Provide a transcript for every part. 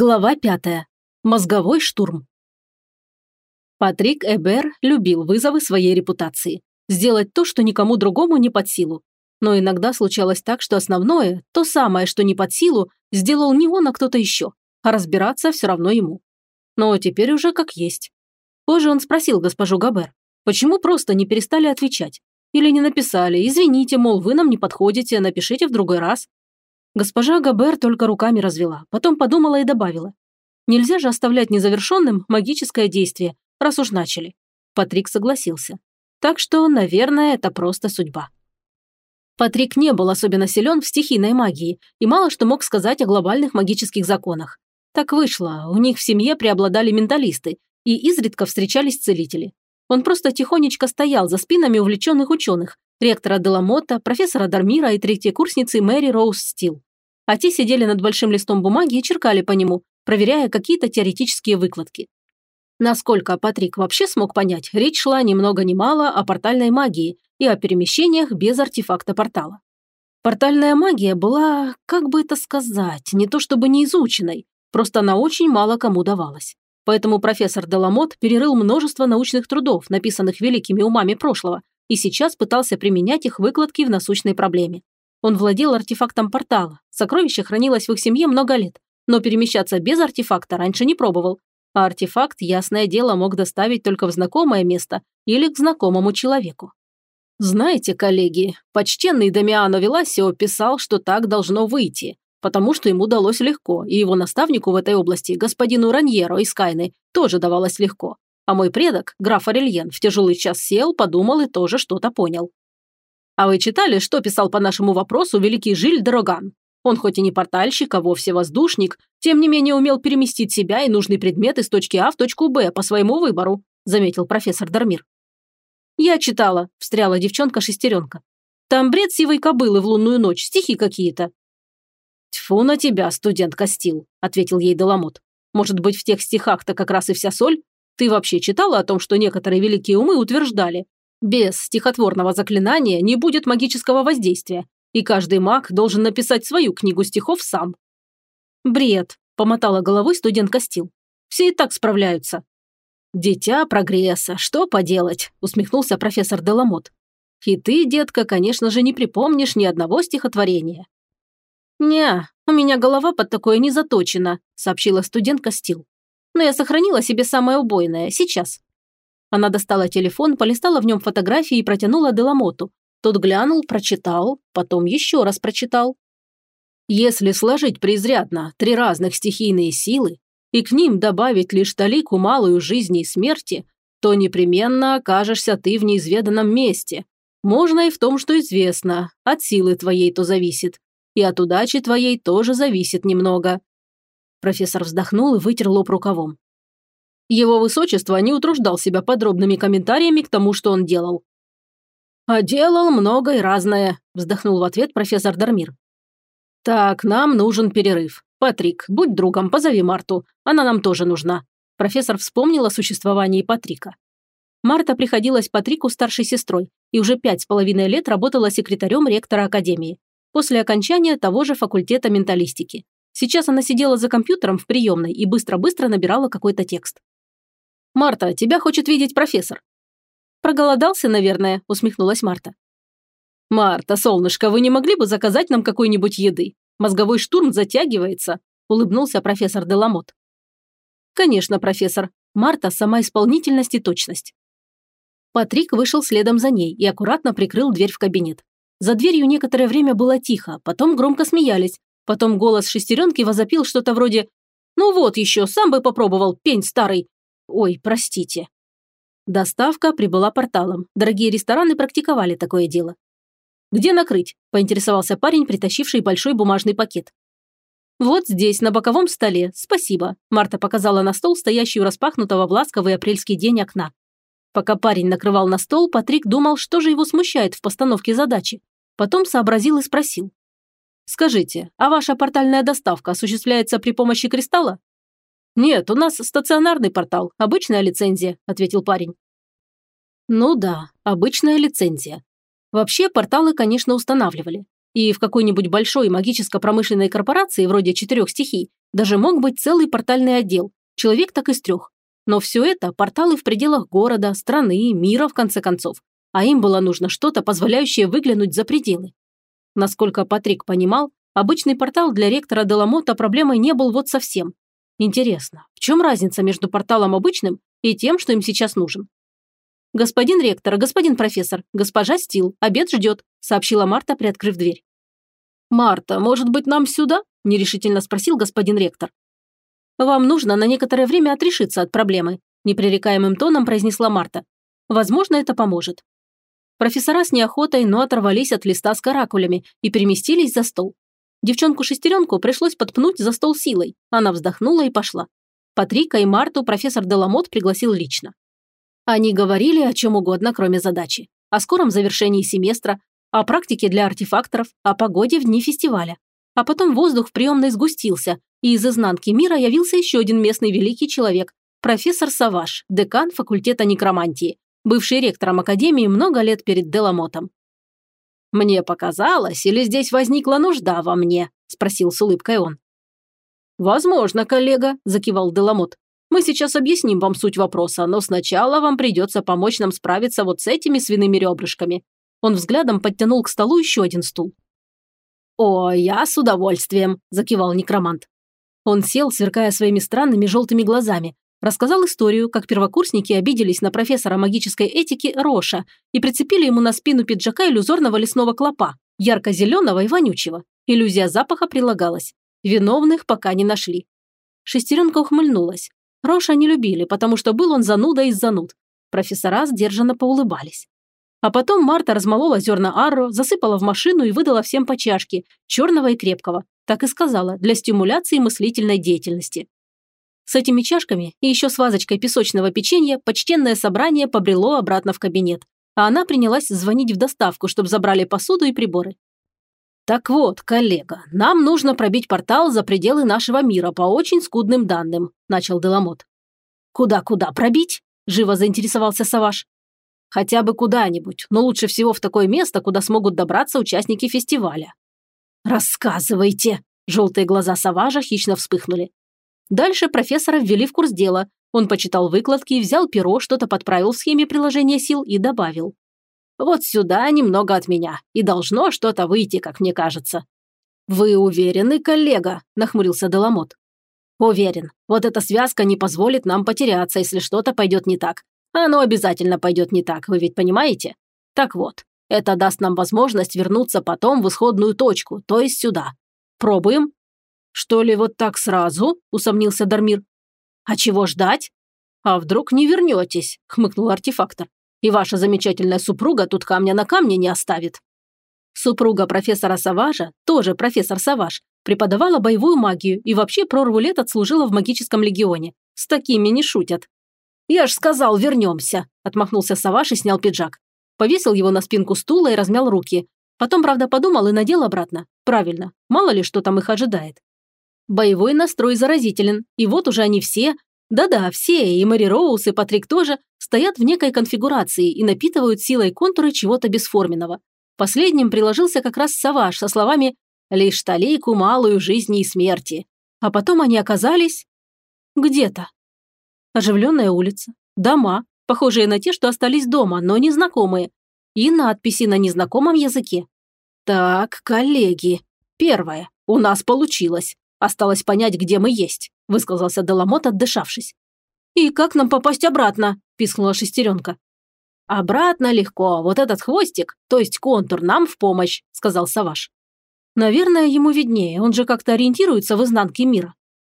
Глава пятая. Мозговой штурм. Патрик Эбер любил вызовы своей репутации. Сделать то, что никому другому не под силу. Но иногда случалось так, что основное, то самое, что не под силу, сделал не он, а кто-то еще. А разбираться все равно ему. Но теперь уже как есть. Позже он спросил госпожу Габер, почему просто не перестали отвечать? Или не написали, извините, мол, вы нам не подходите, напишите в другой раз. Госпожа Габер только руками развела, потом подумала и добавила. Нельзя же оставлять незавершенным магическое действие, раз уж начали. Патрик согласился. Так что, наверное, это просто судьба. Патрик не был особенно силен в стихийной магии и мало что мог сказать о глобальных магических законах. Так вышло, у них в семье преобладали менталисты, и изредка встречались целители. Он просто тихонечко стоял за спинами увлеченных ученых, ректора Деламота, профессора Дармира и третьей курсницы Мэри Роуз Стил а те сидели над большим листом бумаги и черкали по нему, проверяя какие-то теоретические выкладки. Насколько Патрик вообще смог понять, речь шла ни много ни мало о портальной магии и о перемещениях без артефакта портала. Портальная магия была, как бы это сказать, не то чтобы не изученной, просто она очень мало кому давалась. Поэтому профессор Деламот перерыл множество научных трудов, написанных великими умами прошлого, и сейчас пытался применять их выкладки в насущной проблеме. Он владел артефактом портала. Сокровище хранилось в их семье много лет, но перемещаться без артефакта раньше не пробовал. А артефакт, ясное дело, мог доставить только в знакомое место или к знакомому человеку. Знаете, коллеги, почтенный Дамиано Веласио писал, что так должно выйти, потому что ему далось легко, и его наставнику в этой области, господину Раньеро из Кайны, тоже давалось легко. А мой предок, граф Орельен, в тяжелый час сел, подумал и тоже что-то понял. А вы читали, что писал по нашему вопросу великий Жиль Дороган? Он хоть и не портальщик, а вовсе воздушник, тем не менее умел переместить себя и нужный предмет из точки А в точку Б по своему выбору», заметил профессор Дармир. «Я читала», – встряла девчонка-шестеренка. «Там бред сивой кобылы в лунную ночь, стихи какие-то». «Тьфу на тебя, студент Костил», – ответил ей Деламот. «Может быть, в тех стихах-то как раз и вся соль? Ты вообще читала о том, что некоторые великие умы утверждали, без стихотворного заклинания не будет магического воздействия, и каждый маг должен написать свою книгу стихов сам. «Бред», – помотала головой студент Костил. «Все и так справляются». «Дитя прогресса, что поделать?» – усмехнулся профессор Деламот. «И ты, детка, конечно же, не припомнишь ни одного стихотворения». «Не, у меня голова под такое не заточена», – сообщила студентка Стил. «Но я сохранила себе самое убойное, сейчас». Она достала телефон, полистала в нем фотографии и протянула Деламоту. Тот глянул, прочитал, потом еще раз прочитал. Если сложить преизрядно три разных стихийные силы и к ним добавить лишь талику малую жизни и смерти, то непременно окажешься ты в неизведанном месте. Можно и в том, что известно, от силы твоей то зависит, и от удачи твоей тоже зависит немного. Профессор вздохнул и вытер лоб рукавом. Его высочество не утруждал себя подробными комментариями к тому, что он делал. «А делал много и разное», – вздохнул в ответ профессор Дармир. «Так, нам нужен перерыв. Патрик, будь другом, позови Марту. Она нам тоже нужна». Профессор вспомнил о существовании Патрика. Марта приходилась Патрику старшей сестрой и уже пять с половиной лет работала секретарем ректора Академии. После окончания того же факультета менталистики. Сейчас она сидела за компьютером в приемной и быстро-быстро набирала какой-то текст. «Марта, тебя хочет видеть профессор». «Проголодался, наверное», – усмехнулась Марта. «Марта, солнышко, вы не могли бы заказать нам какой-нибудь еды? Мозговой штурм затягивается», – улыбнулся профессор Деламот. «Конечно, профессор. Марта – сама исполнительность и точность». Патрик вышел следом за ней и аккуратно прикрыл дверь в кабинет. За дверью некоторое время было тихо, потом громко смеялись, потом голос шестеренки возопил что-то вроде «Ну вот еще, сам бы попробовал, пень старый, Ой, простите. Доставка прибыла порталом. Дорогие рестораны практиковали такое дело. «Где накрыть?» – поинтересовался парень, притащивший большой бумажный пакет. «Вот здесь, на боковом столе. Спасибо», – Марта показала на стол, стоящий у распахнутого в ласковый апрельский день окна. Пока парень накрывал на стол, Патрик думал, что же его смущает в постановке задачи. Потом сообразил и спросил. «Скажите, а ваша портальная доставка осуществляется при помощи кристалла?» «Нет, у нас стационарный портал, обычная лицензия», – ответил парень. Ну да, обычная лицензия. Вообще порталы, конечно, устанавливали. И в какой-нибудь большой магическо-промышленной корпорации, вроде четырех стихий, Даже мог быть целый портальный отдел, человек так из трех. Но все это – порталы в пределах города, страны, мира, в конце концов. А им было нужно что-то, позволяющее выглянуть за пределы. Насколько Патрик понимал, обычный портал для ректора Деламота проблемой не был вот совсем. Интересно, в чем разница между порталом обычным и тем, что им сейчас нужен? «Господин ректор, господин профессор, госпожа Стил, обед ждет», сообщила Марта, приоткрыв дверь. «Марта, может быть, нам сюда?» – нерешительно спросил господин ректор. «Вам нужно на некоторое время отрешиться от проблемы», – непререкаемым тоном произнесла Марта. «Возможно, это поможет». Профессора с неохотой, но оторвались от листа с каракулями и переместились за стол. Девчонку-шестеренку пришлось подпнуть за стол силой. Она вздохнула и пошла. Патрика и Марту профессор Деламот пригласил лично. Они говорили о чем угодно, кроме задачи. О скором завершении семестра, о практике для артефакторов, о погоде в дни фестиваля. А потом воздух в приемной сгустился, и из изнанки мира явился еще один местный великий человек, профессор Саваш, декан факультета некромантии, бывший ректором Академии много лет перед Деламотом. «Мне показалось, или здесь возникла нужда во мне?» – спросил с улыбкой он. «Возможно, коллега», – закивал Деламот. «Мы сейчас объясним вам суть вопроса, но сначала вам придется помочь нам справиться вот с этими свиными ребрышками. Он взглядом подтянул к столу еще один стул. «О, я с удовольствием», – закивал некромант. Он сел, сверкая своими странными желтыми глазами, рассказал историю, как первокурсники обиделись на профессора магической этики Роша и прицепили ему на спину пиджака иллюзорного лесного клопа, ярко-зеленого и вонючего. Иллюзия запаха прилагалась. Виновных пока не нашли. Шестеренка ухмыльнулась. Роша не любили, потому что был он зануда из зануд. Профессора сдержанно поулыбались. А потом Марта размолола зерна арро, засыпала в машину и выдала всем по чашке, черного и крепкого. Так и сказала, для стимуляции мыслительной деятельности. С этими чашками и еще с вазочкой песочного печенья почтенное собрание побрело обратно в кабинет, а она принялась звонить в доставку, чтобы забрали посуду и приборы. «Так вот, коллега, нам нужно пробить портал за пределы нашего мира по очень скудным данным», – начал Деламот. «Куда-куда пробить?» – живо заинтересовался Саваш. Хотя бы куда-нибудь, но лучше всего в такое место, куда смогут добраться участники фестиваля. «Рассказывайте!» – желтые глаза Саважа хищно вспыхнули. Дальше профессора ввели в курс дела. Он почитал выкладки, взял перо, что-то подправил в схеме приложения сил и добавил. «Вот сюда немного от меня, и должно что-то выйти, как мне кажется». «Вы уверены, коллега?» – нахмурился Деламот. «Уверен. Вот эта связка не позволит нам потеряться, если что-то пойдет не так. Оно обязательно пойдет не так, вы ведь понимаете? Так вот, это даст нам возможность вернуться потом в исходную точку, то есть сюда. Пробуем?» «Что ли вот так сразу?» – усомнился Дармир. «А чего ждать?» «А вдруг не вернетесь?» – хмыкнул артефактор. «И ваша замечательная супруга тут камня на камне не оставит». Супруга профессора Саважа, тоже профессор Саваж, преподавала боевую магию и вообще прорву лет отслужила в магическом легионе. С такими не шутят. «Я ж сказал, вернемся», – отмахнулся Саваш и снял пиджак. Повесил его на спинку стула и размял руки. Потом, правда, подумал и надел обратно. Правильно, мало ли что там их ожидает. Боевой настрой заразителен, и вот уже они все, да-да, все, и Мэри Роуз, и Патрик тоже, стоят в некой конфигурации и напитывают силой контуры чего-то бесформенного. Последним приложился как раз Саваш со словами «лишь талику малую жизни и смерти». А потом они оказались... где-то. Оживленная улица, дома, похожие на те, что остались дома, но незнакомые, и надписи на незнакомом языке. Так, коллеги. Первое. У нас получилось. Осталось понять, где мы есть», – высказался Деламот, отдышавшись. «И как нам попасть обратно?» – пискнула шестеренка. «Обратно легко. Вот этот хвостик, то есть контур, нам в помощь», – сказал Саваш. «Наверное, ему виднее, он же как-то ориентируется в изнанке мира».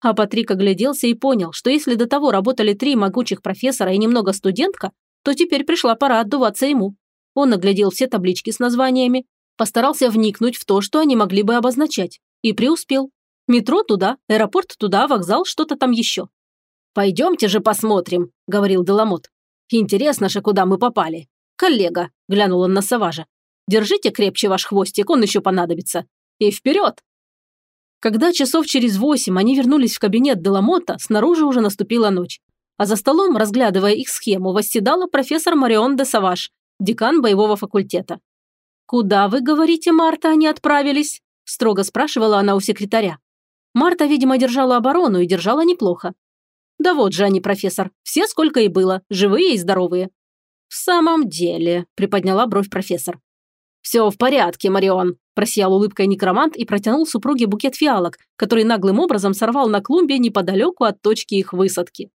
А Патрик огляделся и понял, что если до того работали три могучих профессора и немного студентка, то теперь пришла пора отдуваться ему. Он оглядел все таблички с названиями, постарался вникнуть в то, что они могли бы обозначать, и преуспел. Метро туда, аэропорт туда, вокзал, что-то там еще. «Пойдемте же посмотрим», – говорил Деламот. «Интересно же, куда мы попали. Коллега», – глянул он на Саважа. «Держите крепче ваш хвостик, он еще понадобится. И вперед!» Когда часов через восемь они вернулись в кабинет Деламота, снаружи уже наступила ночь. А за столом, разглядывая их схему, восседала профессор Марион де Саваш, декан боевого факультета. «Куда, вы говорите, Марта, они отправились?» – строго спрашивала она у секретаря. Марта, видимо, держала оборону и держала неплохо. Да вот же они, профессор, все сколько и было, живые и здоровые. В самом деле, приподняла бровь профессор. «Все в порядке, Марион», – просиял улыбкой некромант и протянул супруге букет фиалок, который наглым образом сорвал на клумбе неподалеку от точки их высадки.